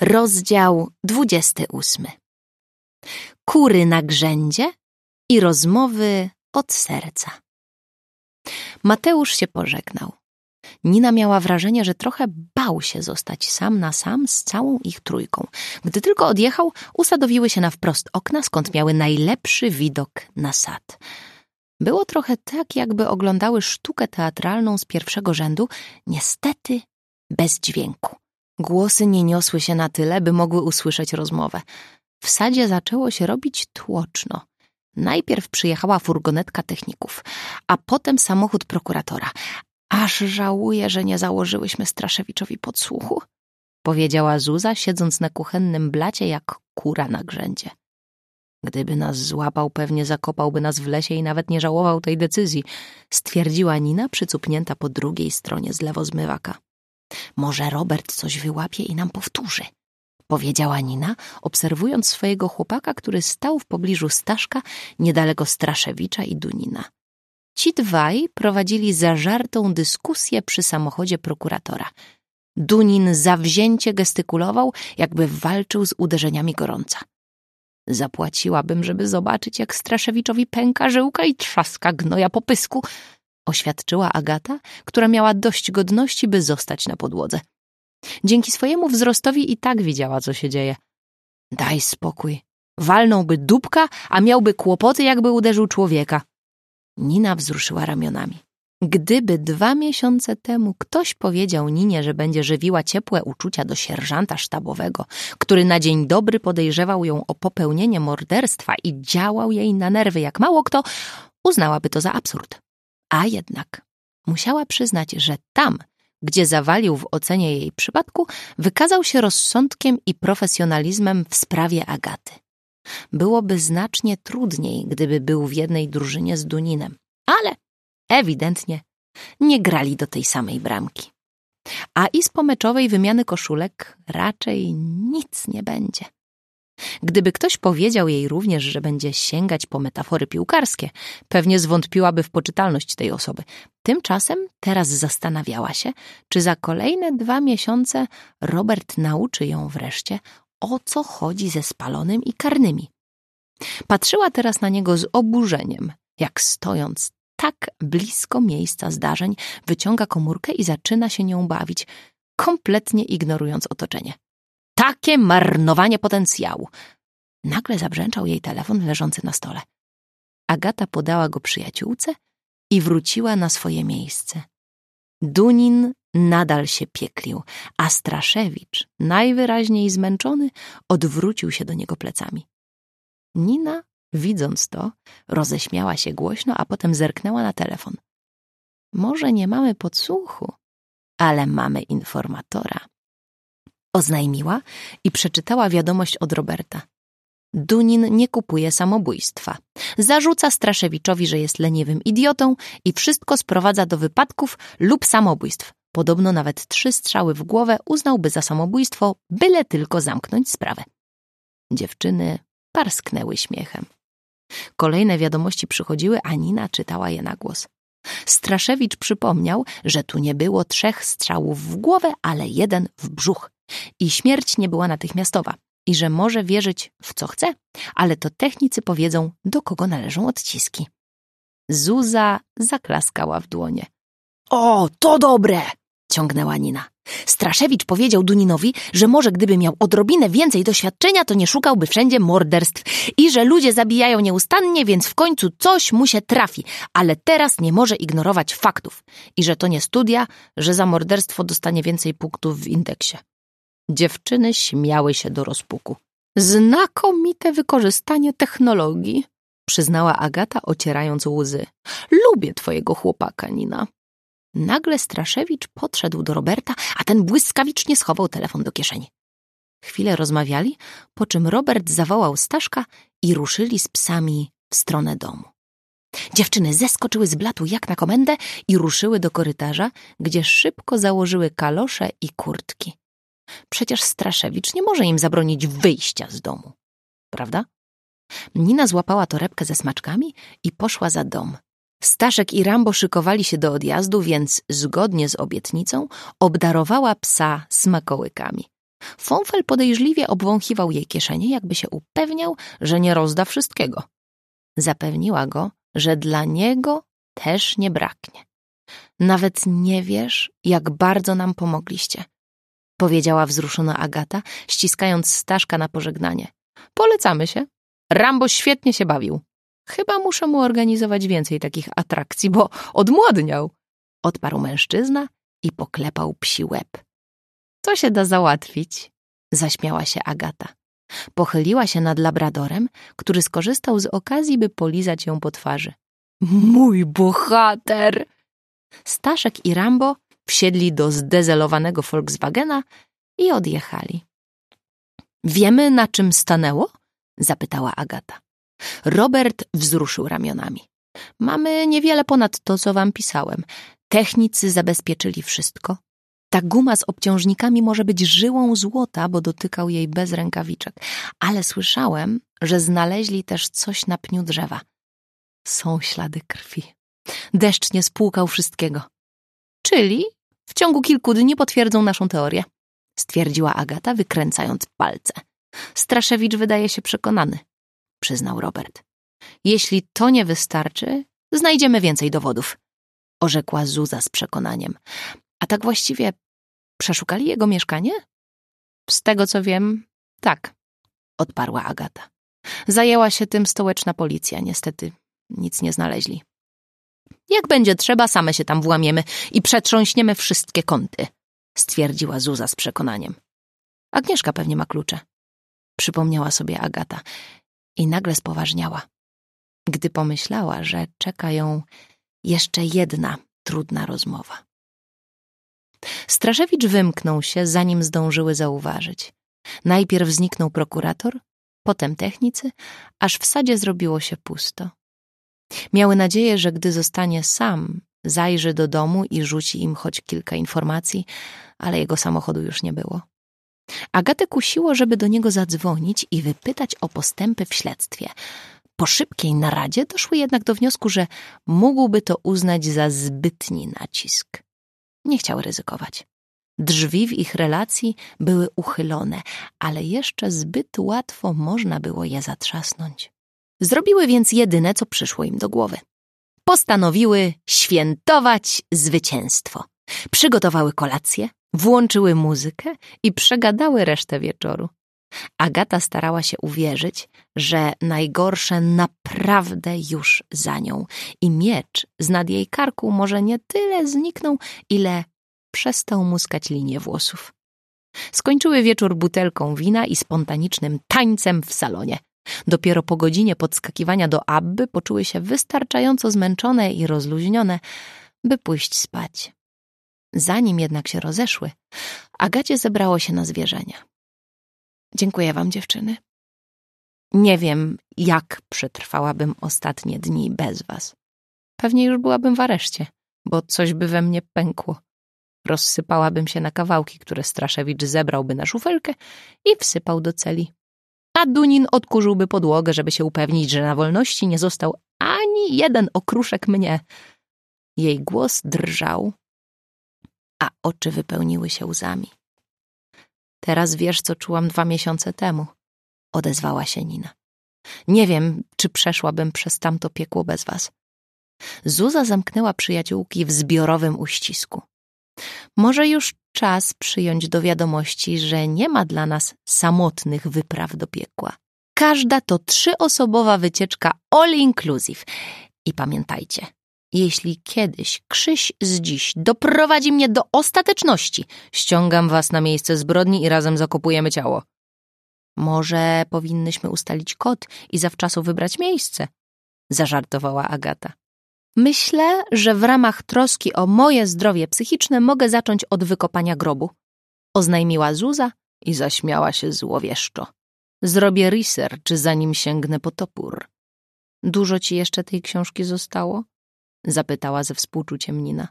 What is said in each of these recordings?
Rozdział 28. Kury na grzędzie i rozmowy od serca. Mateusz się pożegnał. Nina miała wrażenie, że trochę bał się zostać sam na sam z całą ich trójką. Gdy tylko odjechał, usadowiły się na wprost okna, skąd miały najlepszy widok na sad. Było trochę tak, jakby oglądały sztukę teatralną z pierwszego rzędu, niestety bez dźwięku. Głosy nie niosły się na tyle, by mogły usłyszeć rozmowę. W sadzie zaczęło się robić tłoczno. Najpierw przyjechała furgonetka techników, a potem samochód prokuratora. Aż żałuję, że nie założyłyśmy Straszewiczowi podsłuchu, powiedziała Zuza, siedząc na kuchennym blacie jak kura na grzędzie. Gdyby nas złapał, pewnie zakopałby nas w lesie i nawet nie żałował tej decyzji, stwierdziła Nina, przycupnięta po drugiej stronie zlewozmywaka. Może Robert coś wyłapie i nam powtórzy, powiedziała Nina, obserwując swojego chłopaka, który stał w pobliżu Staszka, niedaleko Straszewicza i Dunina. Ci dwaj prowadzili zażartą dyskusję przy samochodzie prokuratora. Dunin zawzięcie gestykulował, jakby walczył z uderzeniami gorąca. Zapłaciłabym, żeby zobaczyć, jak Straszewiczowi pęka żyłka i trzaska gnoja po pysku, oświadczyła Agata, która miała dość godności, by zostać na podłodze. Dzięki swojemu wzrostowi i tak widziała, co się dzieje. Daj spokój. Walnąłby dupka, a miałby kłopoty, jakby uderzył człowieka. Nina wzruszyła ramionami. Gdyby dwa miesiące temu ktoś powiedział Ninie, że będzie żywiła ciepłe uczucia do sierżanta sztabowego, który na dzień dobry podejrzewał ją o popełnienie morderstwa i działał jej na nerwy jak mało kto, uznałaby to za absurd. A jednak musiała przyznać, że tam, gdzie zawalił w ocenie jej przypadku, wykazał się rozsądkiem i profesjonalizmem w sprawie Agaty. Byłoby znacznie trudniej, gdyby był w jednej drużynie z Duninem, ale ewidentnie nie grali do tej samej bramki. A i z pomeczowej wymiany koszulek raczej nic nie będzie. Gdyby ktoś powiedział jej również, że będzie sięgać po metafory piłkarskie, pewnie zwątpiłaby w poczytalność tej osoby. Tymczasem teraz zastanawiała się, czy za kolejne dwa miesiące Robert nauczy ją wreszcie, o co chodzi ze spalonym i karnymi. Patrzyła teraz na niego z oburzeniem, jak stojąc tak blisko miejsca zdarzeń, wyciąga komórkę i zaczyna się nią bawić, kompletnie ignorując otoczenie. Takie marnowanie potencjału. Nagle zabrzęczał jej telefon leżący na stole. Agata podała go przyjaciółce i wróciła na swoje miejsce. Dunin nadal się pieklił, a Straszewicz, najwyraźniej zmęczony, odwrócił się do niego plecami. Nina, widząc to, roześmiała się głośno, a potem zerknęła na telefon. Może nie mamy podsłuchu, ale mamy informatora oznajmiła i przeczytała wiadomość od Roberta. Dunin nie kupuje samobójstwa. Zarzuca Straszewiczowi, że jest leniwym idiotą i wszystko sprowadza do wypadków lub samobójstw. Podobno nawet trzy strzały w głowę uznałby za samobójstwo, byle tylko zamknąć sprawę. Dziewczyny parsknęły śmiechem. Kolejne wiadomości przychodziły, a Nina czytała je na głos. Straszewicz przypomniał, że tu nie było trzech strzałów w głowę, ale jeden w brzuch. I śmierć nie była natychmiastowa. I że może wierzyć w co chce, ale to technicy powiedzą, do kogo należą odciski. Zuza zaklaskała w dłonie. O, to dobre! ciągnęła Nina. Straszewicz powiedział Duninowi, że może gdyby miał odrobinę więcej doświadczenia, to nie szukałby wszędzie morderstw i że ludzie zabijają nieustannie, więc w końcu coś mu się trafi, ale teraz nie może ignorować faktów i że to nie studia, że za morderstwo dostanie więcej punktów w indeksie. Dziewczyny śmiały się do rozpuku. Znakomite wykorzystanie technologii, przyznała Agata, ocierając łzy. Lubię twojego chłopaka, Nina. Nagle Straszewicz podszedł do Roberta, a ten błyskawicznie schował telefon do kieszeni. Chwilę rozmawiali, po czym Robert zawołał Staszka i ruszyli z psami w stronę domu. Dziewczyny zeskoczyły z blatu jak na komendę i ruszyły do korytarza, gdzie szybko założyły kalosze i kurtki. Przecież Straszewicz nie może im zabronić wyjścia z domu, prawda? Nina złapała torebkę ze smaczkami i poszła za dom. Staszek i Rambo szykowali się do odjazdu, więc zgodnie z obietnicą obdarowała psa smakołykami. Fonfel podejrzliwie obwąchiwał jej kieszenie, jakby się upewniał, że nie rozda wszystkiego. Zapewniła go, że dla niego też nie braknie. Nawet nie wiesz, jak bardzo nam pomogliście, powiedziała wzruszona Agata, ściskając Staszka na pożegnanie. Polecamy się. Rambo świetnie się bawił. Chyba muszę mu organizować więcej takich atrakcji, bo odmłodniał. Odparł mężczyzna i poklepał psi łeb. To się da załatwić, zaśmiała się Agata. Pochyliła się nad labradorem, który skorzystał z okazji, by polizać ją po twarzy. Mój bohater! Staszek i Rambo wsiedli do zdezelowanego Volkswagena i odjechali. Wiemy, na czym stanęło? zapytała Agata. Robert wzruszył ramionami. Mamy niewiele ponad to, co wam pisałem. Technicy zabezpieczyli wszystko. Ta guma z obciążnikami może być żyłą złota, bo dotykał jej bez rękawiczek. Ale słyszałem, że znaleźli też coś na pniu drzewa. Są ślady krwi. Deszcz nie spłukał wszystkiego. Czyli w ciągu kilku dni potwierdzą naszą teorię, stwierdziła Agata, wykręcając palce. Straszewicz wydaje się przekonany, przyznał Robert. Jeśli to nie wystarczy, znajdziemy więcej dowodów, orzekła Zuza z przekonaniem. A tak właściwie przeszukali jego mieszkanie? Z tego co wiem, tak, odparła Agata. Zajęła się tym stołeczna policja, niestety nic nie znaleźli. Jak będzie trzeba, same się tam włamiemy i przetrząśniemy wszystkie kąty, stwierdziła Zuza z przekonaniem. Agnieszka pewnie ma klucze. Przypomniała sobie Agata i nagle spoważniała, gdy pomyślała, że czeka ją jeszcze jedna trudna rozmowa. Straszewicz wymknął się, zanim zdążyły zauważyć. Najpierw zniknął prokurator, potem technicy, aż w sadzie zrobiło się pusto. Miały nadzieję, że gdy zostanie sam, zajrzy do domu i rzuci im choć kilka informacji, ale jego samochodu już nie było. Agatę kusiło, żeby do niego zadzwonić i wypytać o postępy w śledztwie. Po szybkiej naradzie doszły jednak do wniosku, że mógłby to uznać za zbytni nacisk. Nie chciał ryzykować. Drzwi w ich relacji były uchylone, ale jeszcze zbyt łatwo można było je zatrzasnąć. Zrobiły więc jedyne, co przyszło im do głowy. Postanowiły świętować zwycięstwo. Przygotowały kolację, włączyły muzykę i przegadały resztę wieczoru. Agata starała się uwierzyć, że najgorsze naprawdę już za nią i miecz z nad jej karku może nie tyle zniknął, ile przestał muskać linię włosów. Skończyły wieczór butelką wina i spontanicznym tańcem w salonie. Dopiero po godzinie podskakiwania do Abby poczuły się wystarczająco zmęczone i rozluźnione, by pójść spać. Zanim jednak się rozeszły, Agacie zebrało się na zwierzenia. Dziękuję wam, dziewczyny. Nie wiem, jak przetrwałabym ostatnie dni bez was. Pewnie już byłabym w areszcie, bo coś by we mnie pękło. Rozsypałabym się na kawałki, które Straszewicz zebrałby na szufelkę i wsypał do celi. A Dunin odkurzyłby podłogę, żeby się upewnić, że na wolności nie został ani jeden okruszek mnie. Jej głos drżał, a oczy wypełniły się łzami. Teraz wiesz, co czułam dwa miesiące temu, odezwała się Nina. Nie wiem, czy przeszłabym przez tamto piekło bez was. Zuza zamknęła przyjaciółki w zbiorowym uścisku. Może już czas przyjąć do wiadomości, że nie ma dla nas samotnych wypraw do piekła. Każda to trzyosobowa wycieczka all inclusive. I pamiętajcie, jeśli kiedyś Krzyś z dziś doprowadzi mnie do ostateczności, ściągam was na miejsce zbrodni i razem zakopujemy ciało. Może powinnyśmy ustalić kod i zawczasu wybrać miejsce, zażartowała Agata. Myślę, że w ramach troski o moje zdrowie psychiczne mogę zacząć od wykopania grobu, oznajmiła Zuza i zaśmiała się złowieszczo. Zrobię research, zanim sięgnę po topór. Dużo ci jeszcze tej książki zostało? Zapytała ze współczuciem Nina.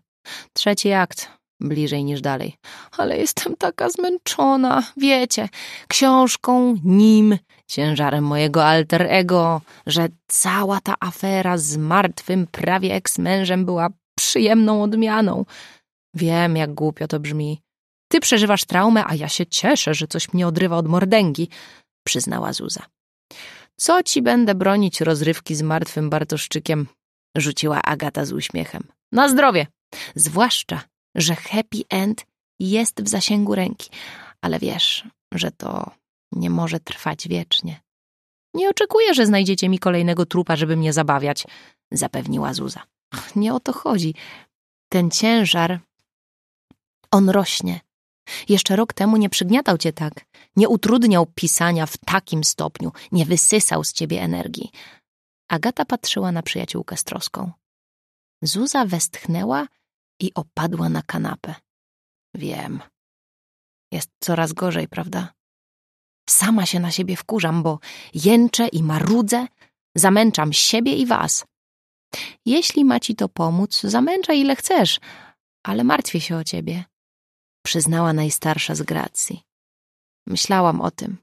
Trzeci akt, bliżej niż dalej. Ale jestem taka zmęczona, wiecie, książką, nim, ciężarem mojego alter ego, że cała ta afera z martwym prawie eks-mężem była przyjemną odmianą. Wiem, jak głupio to brzmi. Ty przeżywasz traumę, a ja się cieszę, że coś mnie odrywa od mordęgi, przyznała Zuza. Co ci będę bronić rozrywki z martwym Bartoszczykiem? Rzuciła Agata z uśmiechem. Na zdrowie! Zwłaszcza, że happy end jest w zasięgu ręki, ale wiesz, że to nie może trwać wiecznie. Nie oczekuję, że znajdziecie mi kolejnego trupa, żeby mnie zabawiać, zapewniła Zuza. Nie o to chodzi. Ten ciężar, on rośnie. Jeszcze rok temu nie przygniatał cię tak, nie utrudniał pisania w takim stopniu, nie wysysał z ciebie energii. Agata patrzyła na przyjaciółkę z troską. Zuza westchnęła i opadła na kanapę. Wiem. Jest coraz gorzej, prawda? Sama się na siebie wkurzam, bo jęczę i marudzę, zamęczam siebie i was. Jeśli ma ci to pomóc, zamęczaj ile chcesz, ale martwię się o ciebie, przyznała najstarsza z Gracji. Myślałam o tym.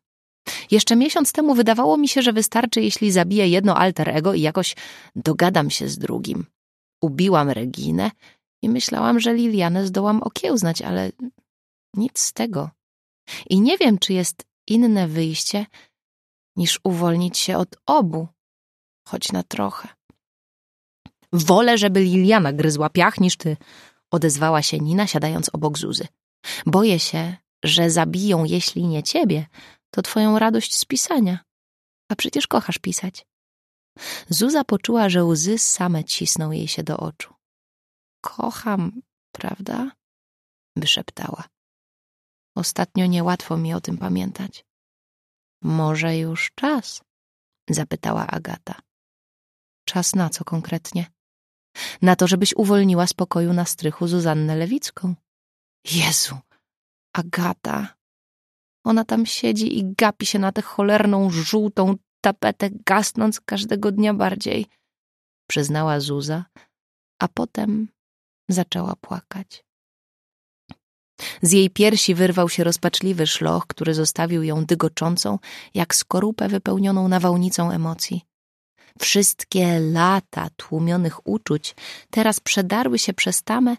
Jeszcze miesiąc temu wydawało mi się, że wystarczy, jeśli zabiję jedno alter ego i jakoś dogadam się z drugim. Ubiłam Reginę i myślałam, że Lilianę zdołam okiełznać, ale nic z tego. I nie wiem, czy jest inne wyjście, niż uwolnić się od obu, choć na trochę. Wolę, żeby Liliana gryzła piach niż ty, odezwała się Nina, siadając obok Zuzy. Boję się, że zabiją, jeśli nie ciebie, to twoją radość z pisania. A przecież kochasz pisać. Zuza poczuła, że łzy same cisną jej się do oczu. Kocham, prawda? wyszeptała. Ostatnio niełatwo mi o tym pamiętać. Może już czas? zapytała Agata. Czas na co konkretnie? Na to, żebyś uwolniła z pokoju na strychu Zuzannę Lewicką. Jezu, Agata. Ona tam siedzi i gapi się na tę cholerną, żółtą tapetę, gasnąc każdego dnia bardziej, przyznała Zuza, a potem zaczęła płakać. Z jej piersi wyrwał się rozpaczliwy szloch, który zostawił ją dygoczącą, jak skorupę wypełnioną nawałnicą emocji. Wszystkie lata tłumionych uczuć teraz przedarły się przez tamę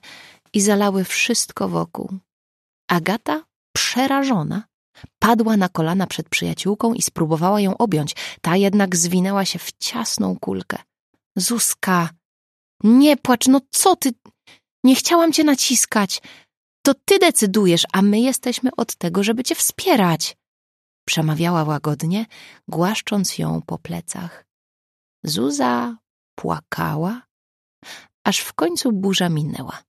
i zalały wszystko wokół. Agata, przerażona, padła na kolana przed przyjaciółką i spróbowała ją objąć. Ta jednak zwinęła się w ciasną kulkę. Zuzka, nie płacz, no co ty? Nie chciałam cię naciskać. To ty decydujesz, a my jesteśmy od tego, żeby cię wspierać. Przemawiała łagodnie, głaszcząc ją po plecach. Zuza płakała, aż w końcu burza minęła.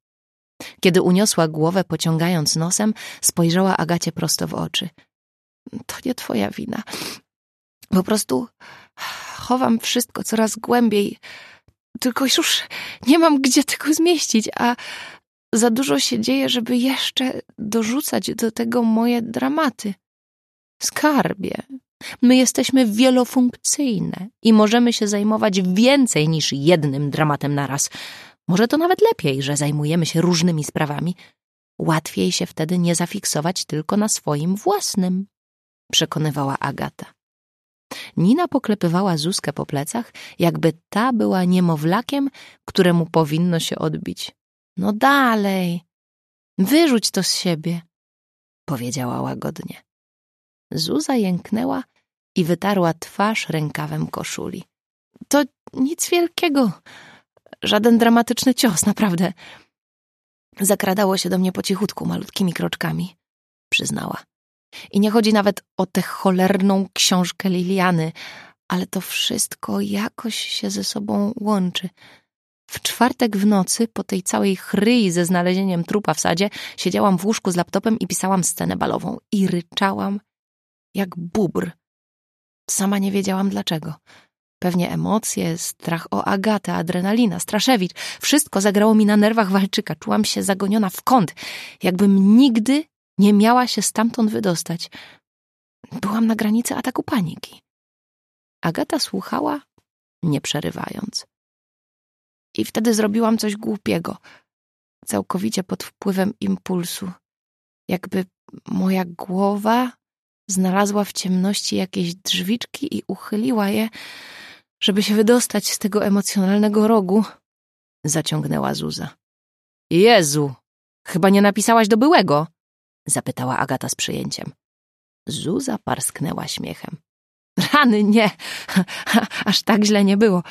Kiedy uniosła głowę, pociągając nosem, spojrzała Agacie prosto w oczy. To nie twoja wina. Po prostu chowam wszystko coraz głębiej. Tylko już nie mam gdzie tego zmieścić, a za dużo się dzieje, żeby jeszcze dorzucać do tego moje dramaty. Skarbie, my jesteśmy wielofunkcyjne i możemy się zajmować więcej niż jednym dramatem naraz. Może to nawet lepiej, że zajmujemy się różnymi sprawami. Łatwiej się wtedy nie zafiksować tylko na swoim własnym, przekonywała Agata. Nina poklepywała Zuzkę po plecach, jakby ta była niemowlakiem, któremu powinno się odbić. No dalej, wyrzuć to z siebie, powiedziała łagodnie. Zuza jęknęła i wytarła twarz rękawem koszuli. To nic wielkiego, żaden dramatyczny cios, naprawdę. Zakradało się do mnie po cichutku, malutkimi kroczkami, przyznała. I nie chodzi nawet o tę cholerną książkę Liliany, ale to wszystko jakoś się ze sobą łączy. W czwartek w nocy, po tej całej chryi ze znalezieniem trupa w sadzie, siedziałam w łóżku z laptopem i pisałam scenę balową. I ryczałam jak bubr. Sama nie wiedziałam dlaczego. Pewnie emocje, strach o Agatę, adrenalina, Straszewicz. Wszystko zagrało mi na nerwach walczyka. Czułam się zagoniona w kąt, jakbym nigdy nie miała się stamtąd wydostać. Byłam na granicy ataku paniki. Agata słuchała, nie przerywając. I wtedy zrobiłam coś głupiego, całkowicie pod wpływem impulsu. Jakby moja głowa znalazła w ciemności jakieś drzwiczki i uchyliła je, żeby się wydostać z tego emocjonalnego rogu. Zaciągnęła Zuza. Jezu, chyba nie napisałaś do byłego, Zapytała Agata z przyjęciem. Zuza parsknęła śmiechem. Rany, nie, aż tak źle nie było.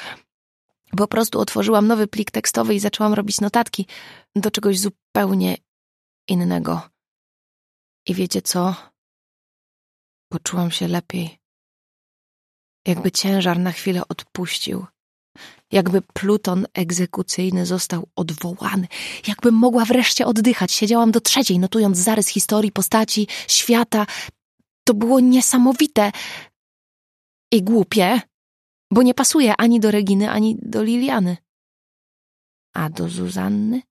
Po prostu otworzyłam nowy plik tekstowy i zaczęłam robić notatki do czegoś zupełnie innego. I wiecie co? Poczułam się lepiej. Jakby ciężar na chwilę odpuścił. Jakby pluton egzekucyjny został odwołany. Jakbym mogła wreszcie oddychać. Siedziałam do trzeciej, notując zarys historii, postaci, świata. To było niesamowite i głupie, bo nie pasuje ani do Reginy, ani do Liliany. A do Zuzanny?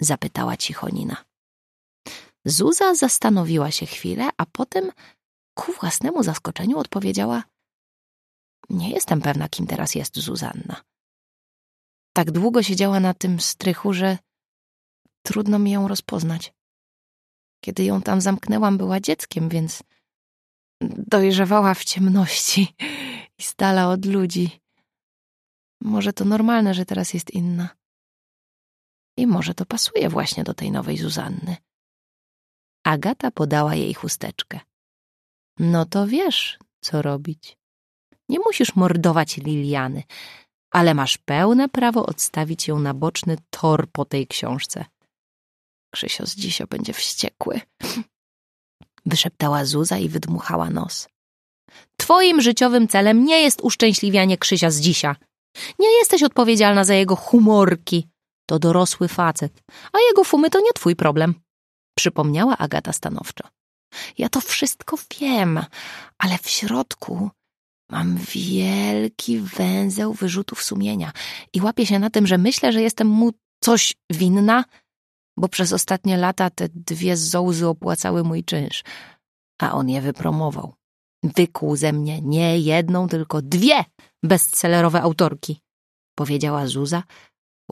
Zapytała cicho Nina. Zuza zastanowiła się chwilę, a potem ku własnemu zaskoczeniu odpowiedziała Nie jestem pewna, kim teraz jest Zuzanna. Tak długo siedziała na tym strychu, że trudno mi ją rozpoznać. Kiedy ją tam zamknęłam, była dzieckiem, więc dojrzewała w ciemności i stala od ludzi. Może to normalne, że teraz jest inna. I może to pasuje właśnie do tej nowej Zuzanny. Agata podała jej chusteczkę. No to wiesz, co robić. Nie musisz mordować Liliany, ale masz pełne prawo odstawić ją na boczny tor po tej książce. Krzysio z dzisio będzie wściekły. Wyszeptała Zuza i wydmuchała nos. Twoim życiowym celem nie jest uszczęśliwianie Krzysia z dzisia. Nie jesteś odpowiedzialna za jego humorki. To dorosły facet, a jego fumy to nie twój problem. Przypomniała Agata stanowczo. Ja to wszystko wiem, ale w środku mam wielki węzeł wyrzutów sumienia i łapię się na tym, że myślę, że jestem mu coś winna, bo przez ostatnie lata te dwie zołzy opłacały mój czynsz, a on je wypromował. Wykuł ze mnie nie jedną, tylko dwie bestsellerowe autorki, powiedziała Zuza.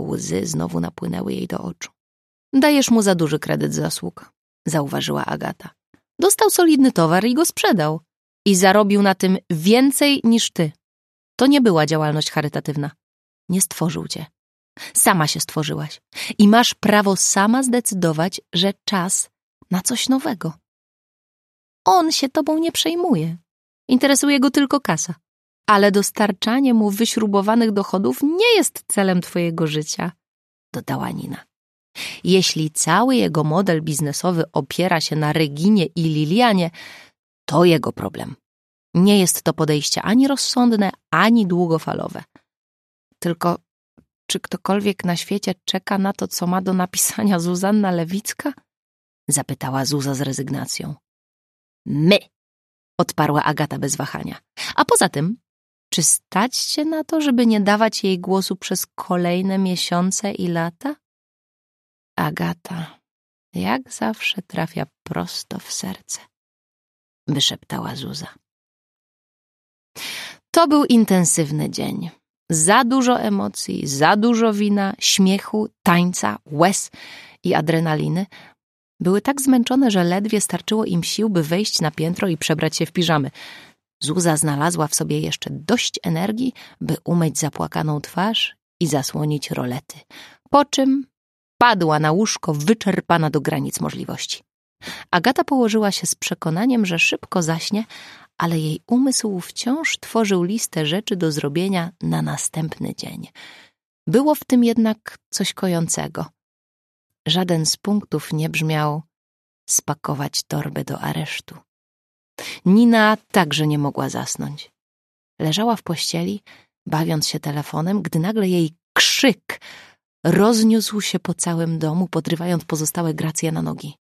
Łzy znowu napłynęły jej do oczu. Dajesz mu za duży kredyt zasług, zauważyła Agata. Dostał solidny towar i go sprzedał. I zarobił na tym więcej niż ty. To nie była działalność charytatywna. Nie stworzył cię. Sama się stworzyłaś. I masz prawo sama zdecydować, że czas na coś nowego. On się tobą nie przejmuje. Interesuje go tylko kasa. Ale dostarczanie mu wyśrubowanych dochodów nie jest celem twojego życia, dodała Nina. Jeśli cały jego model biznesowy opiera się na Reginie i Lilianie, to jego problem. Nie jest to podejście ani rozsądne, ani długofalowe. Tylko czy ktokolwiek na świecie czeka na to, co ma do napisania Zuzanna Lewicka? Zapytała Zuza z rezygnacją. My, odparła Agata bez wahania. A poza tym, czy stać się na to, żeby nie dawać jej głosu przez kolejne miesiące i lata? Agata, jak zawsze trafia prosto w serce, wyszeptała Zuza. To był intensywny dzień. Za dużo emocji, za dużo wina, śmiechu, tańca, łez i adrenaliny. Były tak zmęczone, że ledwie starczyło im sił, by wejść na piętro i przebrać się w piżamy. Zuza znalazła w sobie jeszcze dość energii, by umyć zapłakaną twarz i zasłonić rolety. Po czym padła na łóżko wyczerpana do granic możliwości. Agata położyła się z przekonaniem, że szybko zaśnie, ale jej umysł wciąż tworzył listę rzeczy do zrobienia na następny dzień. Było w tym jednak coś kojącego. Żaden z punktów nie brzmiał spakować torbę do aresztu. Nina także nie mogła zasnąć. Leżała w pościeli, bawiąc się telefonem, gdy nagle jej krzyk rozniósł się po całym domu, podrywając pozostałe gracje na nogi.